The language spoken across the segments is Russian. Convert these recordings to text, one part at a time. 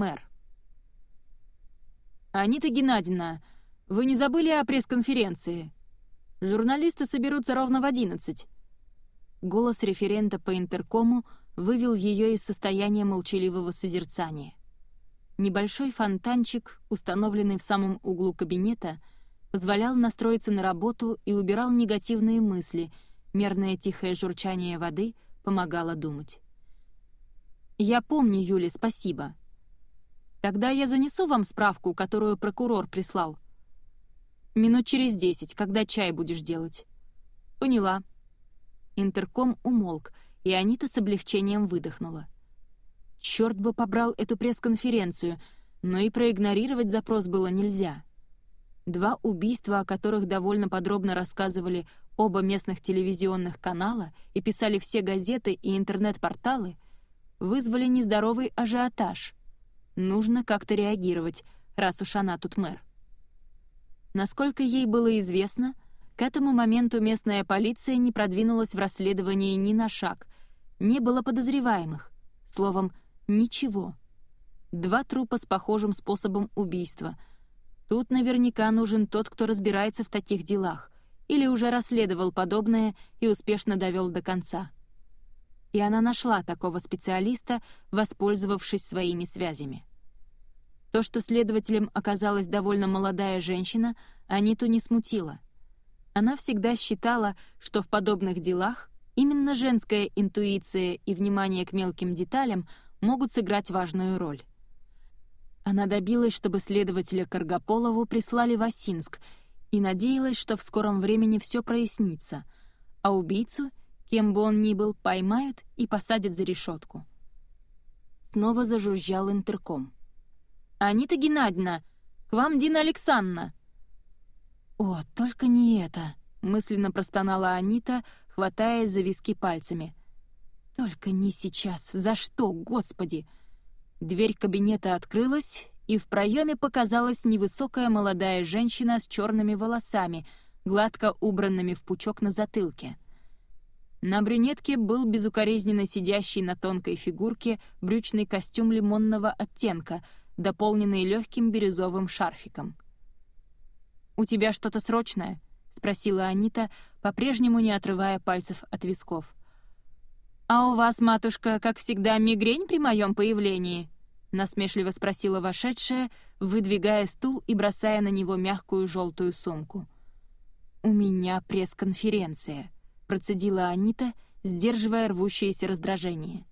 мэр. «Анита Геннадьевна, вы не забыли о пресс-конференции? Журналисты соберутся ровно в одиннадцать». Голос референта по интеркому вывел ее из состояния молчаливого созерцания. Небольшой фонтанчик, установленный в самом углу кабинета, позволял настроиться на работу и убирал негативные мысли, мерное тихое журчание воды помогало думать. «Я помню, Юля, спасибо. Тогда я занесу вам справку, которую прокурор прислал. Минут через десять, когда чай будешь делать». «Поняла». Интерком умолк, и Анита с облегчением выдохнула. Черт бы побрал эту пресс-конференцию, но и проигнорировать запрос было нельзя. Два убийства, о которых довольно подробно рассказывали оба местных телевизионных канала и писали все газеты и интернет-порталы, вызвали нездоровый ажиотаж. Нужно как-то реагировать, раз уж она тут мэр. Насколько ей было известно, к этому моменту местная полиция не продвинулась в расследовании ни на шаг, не было подозреваемых. Словом, Ничего. Два трупа с похожим способом убийства. Тут наверняка нужен тот, кто разбирается в таких делах, или уже расследовал подобное и успешно довел до конца. И она нашла такого специалиста, воспользовавшись своими связями. То, что следователем оказалась довольно молодая женщина, Аниту не смутило. Она всегда считала, что в подобных делах именно женская интуиция и внимание к мелким деталям — могут сыграть важную роль. Она добилась, чтобы следователя Каргополову прислали в Осинск и надеялась, что в скором времени все прояснится, а убийцу, кем бы он ни был, поймают и посадят за решетку. Снова зажужжал интерком. «Анита Геннадьевна, к вам Дина Александровна!» «О, только не это!» — мысленно простонала Анита, хватаясь за виски пальцами. Только не сейчас. За что, Господи? Дверь кабинета открылась, и в проеме показалась невысокая молодая женщина с черными волосами, гладко убранными в пучок на затылке. На брюнетке был безукоризненно сидящий на тонкой фигурке брючный костюм лимонного оттенка, дополненный легким бирюзовым шарфиком. «У тебя что-то срочное?» — спросила Анита, по-прежнему не отрывая пальцев от висков. «А у вас, матушка, как всегда, мигрень при моем появлении?» — насмешливо спросила вошедшая, выдвигая стул и бросая на него мягкую желтую сумку. «У меня пресс-конференция», — процедила Анита, сдерживая рвущееся раздражение.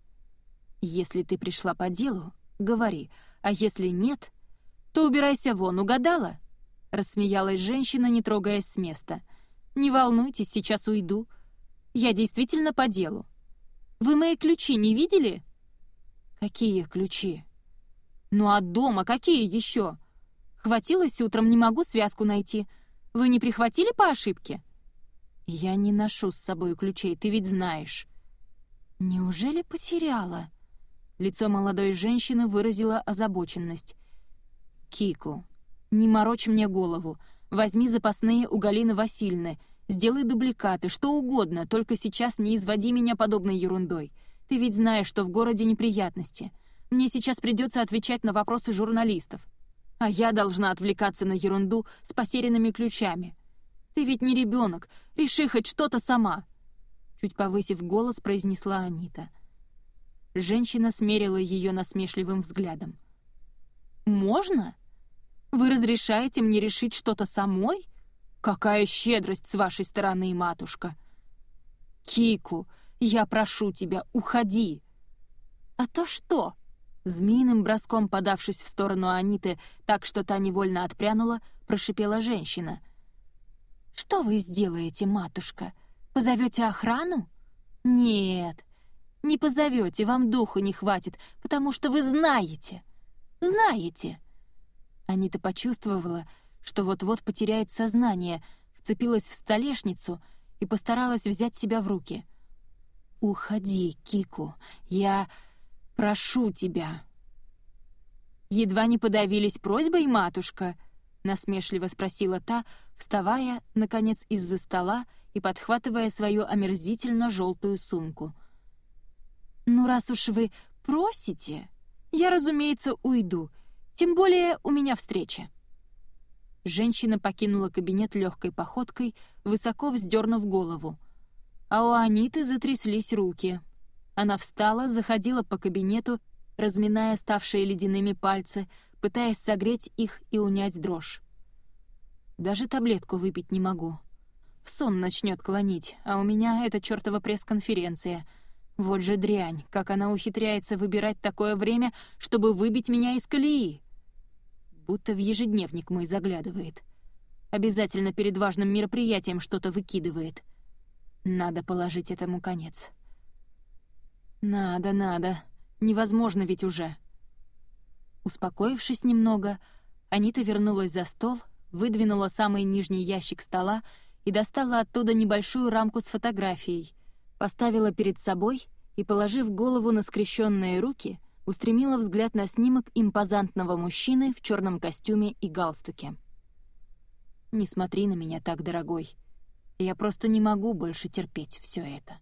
«Если ты пришла по делу, говори, а если нет, то убирайся вон, угадала?» — рассмеялась женщина, не трогаясь с места. «Не волнуйтесь, сейчас уйду. Я действительно по делу. Вы мои ключи не видели?» «Какие ключи?» «Ну от дома какие еще?» «Хватилось утром, не могу связку найти. Вы не прихватили по ошибке?» «Я не ношу с собой ключей, ты ведь знаешь». «Неужели потеряла?» Лицо молодой женщины выразило озабоченность. «Кику, не морочь мне голову. Возьми запасные у Галины Васильевны. Сделай дубликаты, что угодно, только сейчас не изводи меня подобной ерундой. Ты ведь знаешь, что в городе неприятности. Мне сейчас придется отвечать на вопросы журналистов. А я должна отвлекаться на ерунду с потерянными ключами. Ты ведь не ребенок, реши хоть что-то сама. Чуть повысив голос, произнесла Анита. Женщина смерила ее насмешливым взглядом. «Можно? Вы разрешаете мне решить что-то самой?» «Какая щедрость с вашей стороны, матушка!» «Кику, я прошу тебя, уходи!» «А то что?» Змеиным броском подавшись в сторону Аниты, так что та невольно отпрянула, прошипела женщина. «Что вы сделаете, матушка? Позовете охрану?» «Нет, не позовете, вам духу не хватит, потому что вы знаете. Знаете!» Анита почувствовала, что вот-вот потеряет сознание, вцепилась в столешницу и постаралась взять себя в руки. «Уходи, Кику, я прошу тебя». «Едва не подавились просьбой, матушка?» — насмешливо спросила та, вставая, наконец, из-за стола и подхватывая свою омерзительно желтую сумку. «Ну, раз уж вы просите, я, разумеется, уйду, тем более у меня встреча». Женщина покинула кабинет легкой походкой, высоко вздернув голову. А у Аниты затряслись руки. Она встала, заходила по кабинету, разминая ставшие ледяными пальцы, пытаясь согреть их и унять дрожь. Даже таблетку выпить не могу. В сон начнет клонить, а у меня это чертова пресс-конференция. Вот же дрянь, как она ухитряется выбирать такое время, чтобы выбить меня из колеи. Будто в ежедневник мой заглядывает. Обязательно перед важным мероприятием что-то выкидывает. Надо положить этому конец. Надо, надо. Невозможно ведь уже. Успокоившись немного, Анита вернулась за стол, выдвинула самый нижний ящик стола и достала оттуда небольшую рамку с фотографией, поставила перед собой и, положив голову на скрещенные руки, устремила взгляд на снимок импозантного мужчины в черном костюме и галстуке. «Не смотри на меня так, дорогой. Я просто не могу больше терпеть все это».